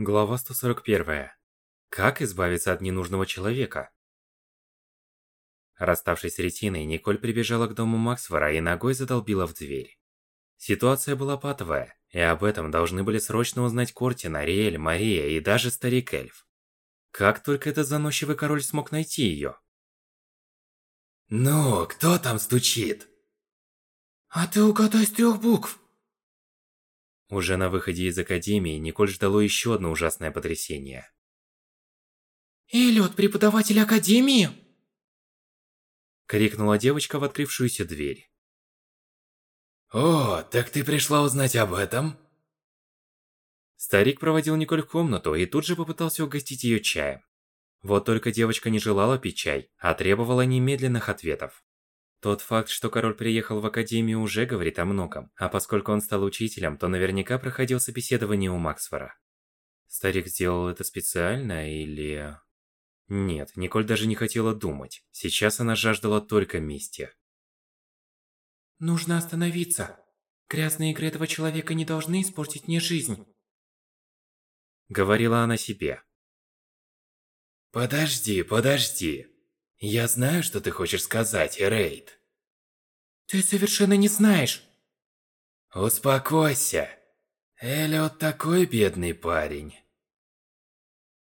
Глава 141. Как избавиться от ненужного человека? Расставшись с Ретиной, Николь прибежала к дому Максвара и ногой задолбила в дверь. Ситуация была патовая, и об этом должны были срочно узнать Кортин, Ариэль, Мария и даже старик-эльф. Как только этот заносчивый король смог найти ее? «Ну, кто там стучит?» «А ты угадай с трех букв!» Уже на выходе из Академии Николь ждало еще одно ужасное потрясение. «Эллиот, преподаватель Академии!» Крикнула девочка в открывшуюся дверь. «О, так ты пришла узнать об этом?» Старик проводил Николь в комнату и тут же попытался угостить ее чаем. Вот только девочка не желала пить чай, а требовала немедленных ответов. Тот факт, что король приехал в академию, уже говорит о многом, а поскольку он стал учителем, то наверняка проходил собеседование у Максфора. Старик сделал это специально или... Нет, Николь даже не хотела думать. Сейчас она жаждала только мести. «Нужно остановиться. Грязные игры этого человека не должны испортить мне жизнь». Говорила она себе. «Подожди, подожди. Я знаю, что ты хочешь сказать, Рейд. Ты совершенно не знаешь. Успокойся. Эллиот такой бедный парень.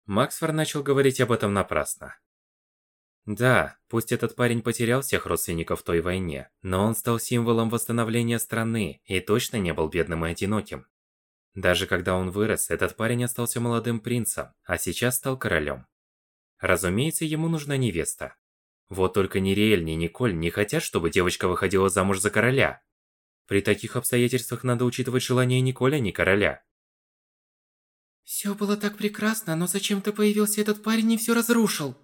Максфор начал говорить об этом напрасно. Да, пусть этот парень потерял всех родственников в той войне, но он стал символом восстановления страны и точно не был бедным и одиноким. Даже когда он вырос, этот парень остался молодым принцем, а сейчас стал королем. Разумеется, ему нужна невеста. Вот только ни Риэль, ни Николь не хотят, чтобы девочка выходила замуж за короля. При таких обстоятельствах надо учитывать желание Николя, а не короля. Все было так прекрасно, но зачем-то появился этот парень и все разрушил.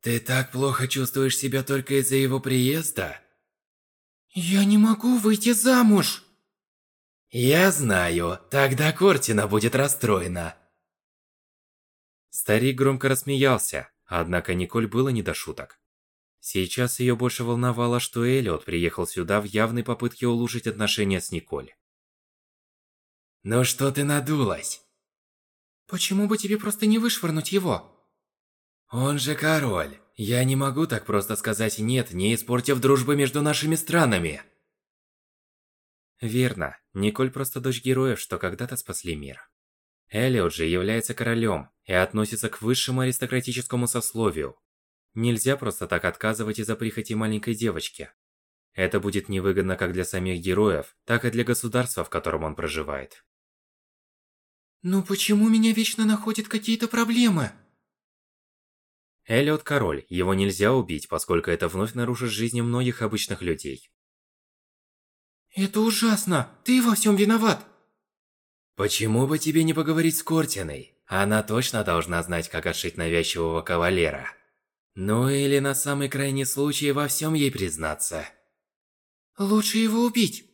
Ты так плохо чувствуешь себя только из-за его приезда? Я не могу выйти замуж. Я знаю, тогда Кортина будет расстроена. Старик громко рассмеялся, однако Николь было не до шуток. Сейчас ее больше волновало, что Эллиот приехал сюда в явной попытке улучшить отношения с Николь. «Ну что ты надулась?» «Почему бы тебе просто не вышвырнуть его?» «Он же король. Я не могу так просто сказать «нет», не испортив дружбы между нашими странами». Верно. Николь просто дочь героев, что когда-то спасли мир. Элиот же является королем и относится к высшему аристократическому сословию. Нельзя просто так отказывать из-за прихоти маленькой девочки. Это будет невыгодно как для самих героев, так и для государства, в котором он проживает. Ну почему меня вечно находят какие-то проблемы? Элиот король, его нельзя убить, поскольку это вновь нарушит жизни многих обычных людей. Это ужасно! Ты во всем виноват! Почему бы тебе не поговорить с Кортиной? Она точно должна знать, как отшить навязчивого кавалера. Ну или на самый крайний случай во всем ей признаться. Лучше его убить.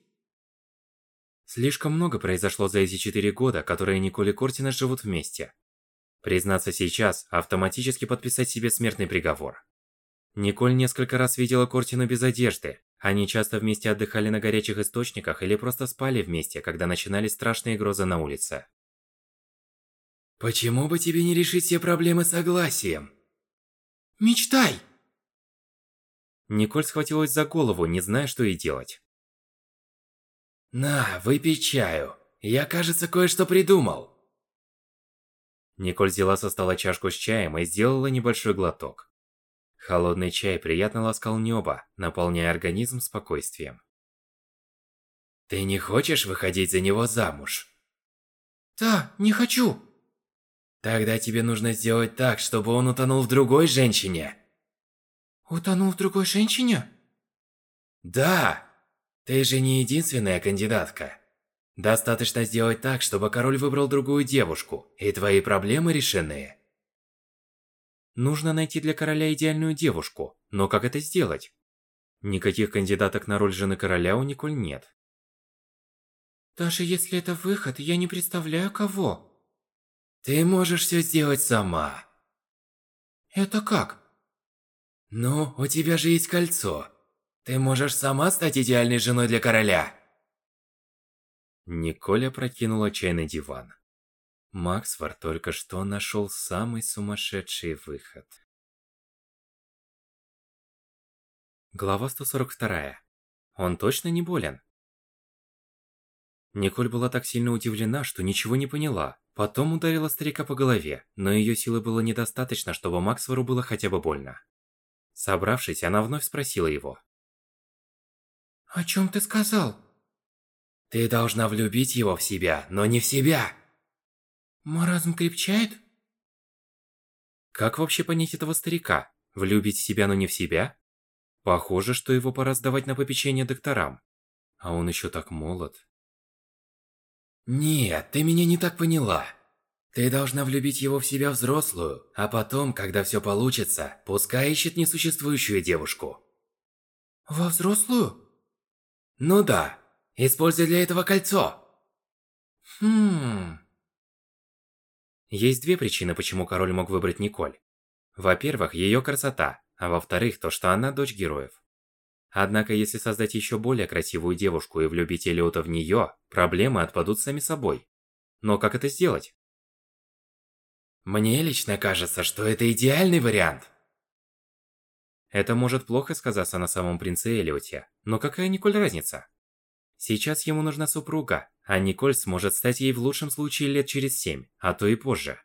Слишком много произошло за эти четыре года, которые Николь и Кортина живут вместе. Признаться сейчас, автоматически подписать себе смертный приговор. Николь несколько раз видела Кортину без одежды, они часто вместе отдыхали на горячих источниках или просто спали вместе, когда начинались страшные грозы на улице. Почему бы тебе не решить все проблемы согласием? Мечтай! Николь схватилась за голову, не зная, что ей делать. На, выпей чаю. Я, кажется, кое-что придумал. Николь взяла со стола чашку с чаем и сделала небольшой глоток. Холодный чай приятно ласкал небо, наполняя организм спокойствием. Ты не хочешь выходить за него замуж? Да, не хочу. Тогда тебе нужно сделать так, чтобы он утонул в другой женщине. Утонул в другой женщине? Да. Ты же не единственная кандидатка. Достаточно сделать так, чтобы король выбрал другую девушку, и твои проблемы решены. Нужно найти для короля идеальную девушку, но как это сделать? Никаких кандидаток на роль жены короля у Николь нет. Даже если это выход, я не представляю кого. Ты можешь все сделать сама. Это как? Ну, у тебя же есть кольцо. Ты можешь сама стать идеальной женой для короля. Николя прокинула чайный диван. Максвар только что нашел самый сумасшедший выход. Глава 142. Он точно не болен? Николь была так сильно удивлена, что ничего не поняла. Потом ударила старика по голове, но ее силы было недостаточно, чтобы Максвару было хотя бы больно. Собравшись, она вновь спросила его. «О чем ты сказал?» «Ты должна влюбить его в себя, но не в себя!» Маразм крепчает? Как вообще понять этого старика? Влюбить в себя, но не в себя? Похоже, что его пора сдавать на попечение докторам. А он еще так молод. Нет, ты меня не так поняла. Ты должна влюбить его в себя взрослую, а потом, когда все получится, пускай ищет несуществующую девушку. Во взрослую? Ну да. Используй для этого кольцо. Хм... Есть две причины, почему король мог выбрать Николь. Во-первых, ее красота, а во-вторых, то, что она дочь героев. Однако, если создать еще более красивую девушку и влюбить Элиота в нее, проблемы отпадут сами собой. Но как это сделать? Мне лично кажется, что это идеальный вариант. Это может плохо сказаться на самом принце Элиоте, но какая Николь разница? Сейчас ему нужна супруга, а Николь сможет стать ей в лучшем случае лет через семь, а то и позже.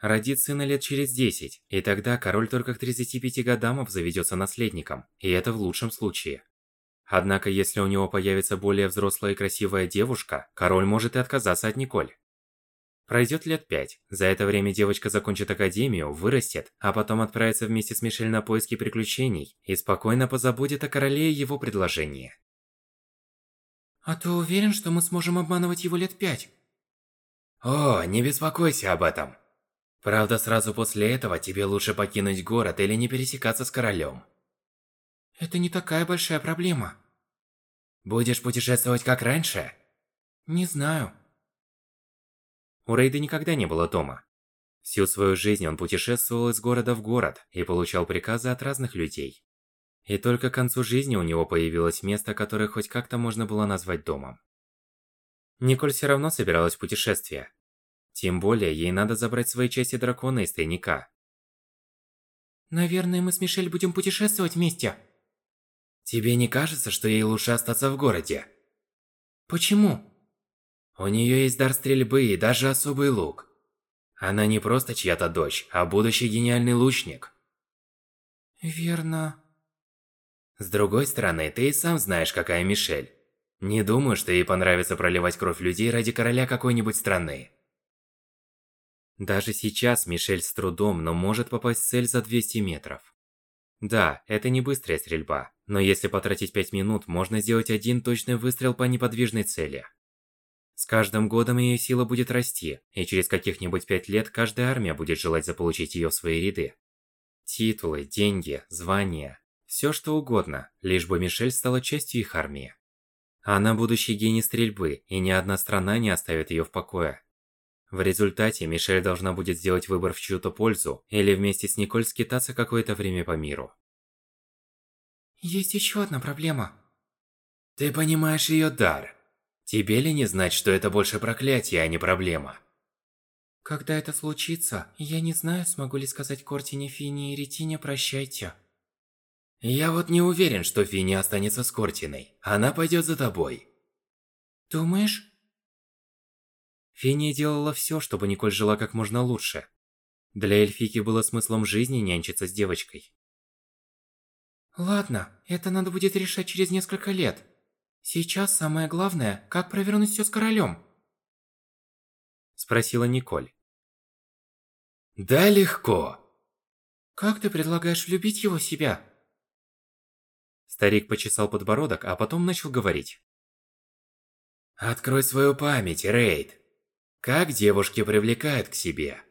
Родит сына лет через десять, и тогда король только к 35 годам обзаведется наследником, и это в лучшем случае. Однако, если у него появится более взрослая и красивая девушка, король может и отказаться от Николь. Пройдет лет пять. За это время девочка закончит академию, вырастет, а потом отправится вместе с Мишель на поиски приключений и спокойно позабудет о короле и его предложении. А ты уверен, что мы сможем обманывать его лет пять? О, не беспокойся об этом. Правда, сразу после этого тебе лучше покинуть город или не пересекаться с королем. Это не такая большая проблема. Будешь путешествовать как раньше? Не знаю. У Рейда никогда не было дома. Всю свою жизнь он путешествовал из города в город и получал приказы от разных людей. И только к концу жизни у него появилось место, которое хоть как-то можно было назвать домом. Николь все равно собиралась в путешествие. Тем более, ей надо забрать свои части дракона из тайника. Наверное, мы с Мишель будем путешествовать вместе. Тебе не кажется, что ей лучше остаться в городе? Почему? У нее есть дар стрельбы и даже особый лук. Она не просто чья-то дочь, а будущий гениальный лучник. Верно. С другой стороны, ты и сам знаешь, какая Мишель. Не думаю, что ей понравится проливать кровь людей ради короля какой-нибудь страны. Даже сейчас Мишель с трудом, но может попасть в цель за 200 метров. Да, это не быстрая стрельба, но если потратить 5 минут, можно сделать один точный выстрел по неподвижной цели. С каждым годом ее сила будет расти, и через каких-нибудь 5 лет каждая армия будет желать заполучить ее в свои ряды. Титулы, деньги, звания все что угодно, лишь бы Мишель стала частью их армии. Она будущий гений стрельбы, и ни одна страна не оставит ее в покое. В результате Мишель должна будет сделать выбор в чью-то пользу, или вместе с Николь скитаться какое-то время по миру. Есть еще одна проблема. Ты понимаешь ее дар. Тебе ли не знать, что это больше проклятие, а не проблема? Когда это случится, я не знаю, смогу ли сказать Кортине, Фине и Ретине «прощайте». Я вот не уверен, что Фини останется с Кортиной. Она пойдет за тобой. Думаешь? Финия делала все, чтобы Николь жила как можно лучше. Для эльфийки было смыслом жизни нянчиться с девочкой. Ладно, это надо будет решать через несколько лет. Сейчас самое главное, как провернуть все с королем. Спросила Николь. Да легко. Как ты предлагаешь влюбить его в себя? Старик почесал подбородок, а потом начал говорить. Открой свою память, Рейд. Как девушки привлекают к себе?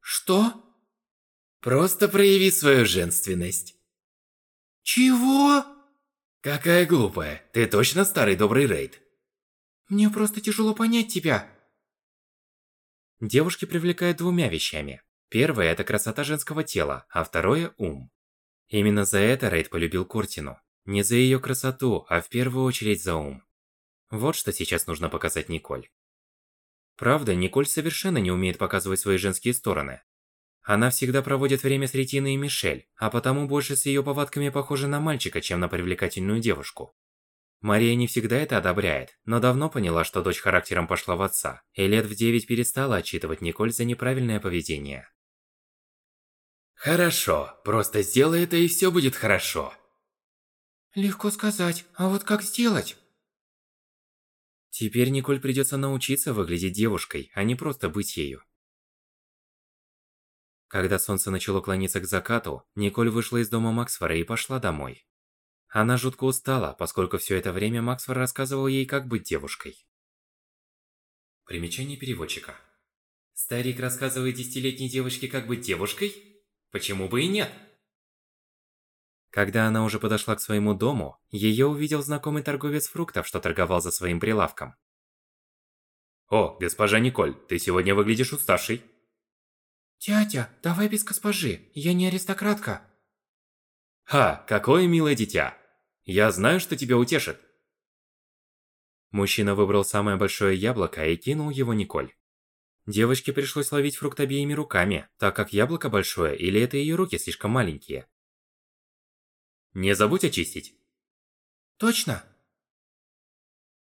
Что? Просто прояви свою женственность. Чего? Какая глупая. Ты точно старый добрый Рейд? Мне просто тяжело понять тебя. Девушки привлекают двумя вещами. Первое – это красота женского тела, а второе – ум. Именно за это Рейд полюбил Куртину. Не за ее красоту, а в первую очередь за ум. Вот что сейчас нужно показать Николь. Правда, Николь совершенно не умеет показывать свои женские стороны. Она всегда проводит время с Ретиной и Мишель, а потому больше с ее повадками похожа на мальчика, чем на привлекательную девушку. Мария не всегда это одобряет, но давно поняла, что дочь характером пошла в отца, и лет в девять перестала отчитывать Николь за неправильное поведение. Хорошо, просто сделай это и все будет хорошо. Легко сказать, а вот как сделать? Теперь Николь придется научиться выглядеть девушкой, а не просто быть ею. Когда солнце начало клониться к закату, Николь вышла из дома Максфора и пошла домой. Она жутко устала, поскольку все это время Максфор рассказывал ей, как быть девушкой. Примечание переводчика. Старик рассказывает десятилетней девочке, как быть девушкой? Почему бы и нет? Когда она уже подошла к своему дому, ее увидел знакомый торговец фруктов, что торговал за своим прилавком. «О, госпожа Николь, ты сегодня выглядишь уставшей». «Тятя, давай без госпожи, я не аристократка». «Ха, какое милое дитя! Я знаю, что тебя утешит». Мужчина выбрал самое большое яблоко и кинул его Николь. Девочке пришлось ловить фрукт обеими руками, так как яблоко большое или это ее руки слишком маленькие. Не забудь очистить. Точно.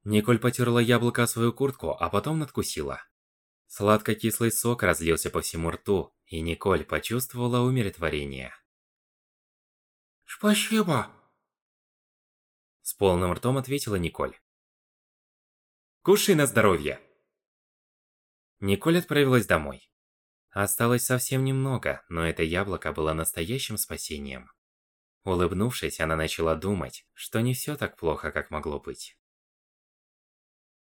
Николь потерла яблоко о свою куртку, а потом надкусила. Сладко-кислый сок разлился по всему рту, и Николь почувствовала умиротворение. Спасибо. С полным ртом ответила Николь. Кушай на здоровье. Николь отправилась домой. Осталось совсем немного, но это яблоко было настоящим спасением. Улыбнувшись, она начала думать, что не все так плохо, как могло быть.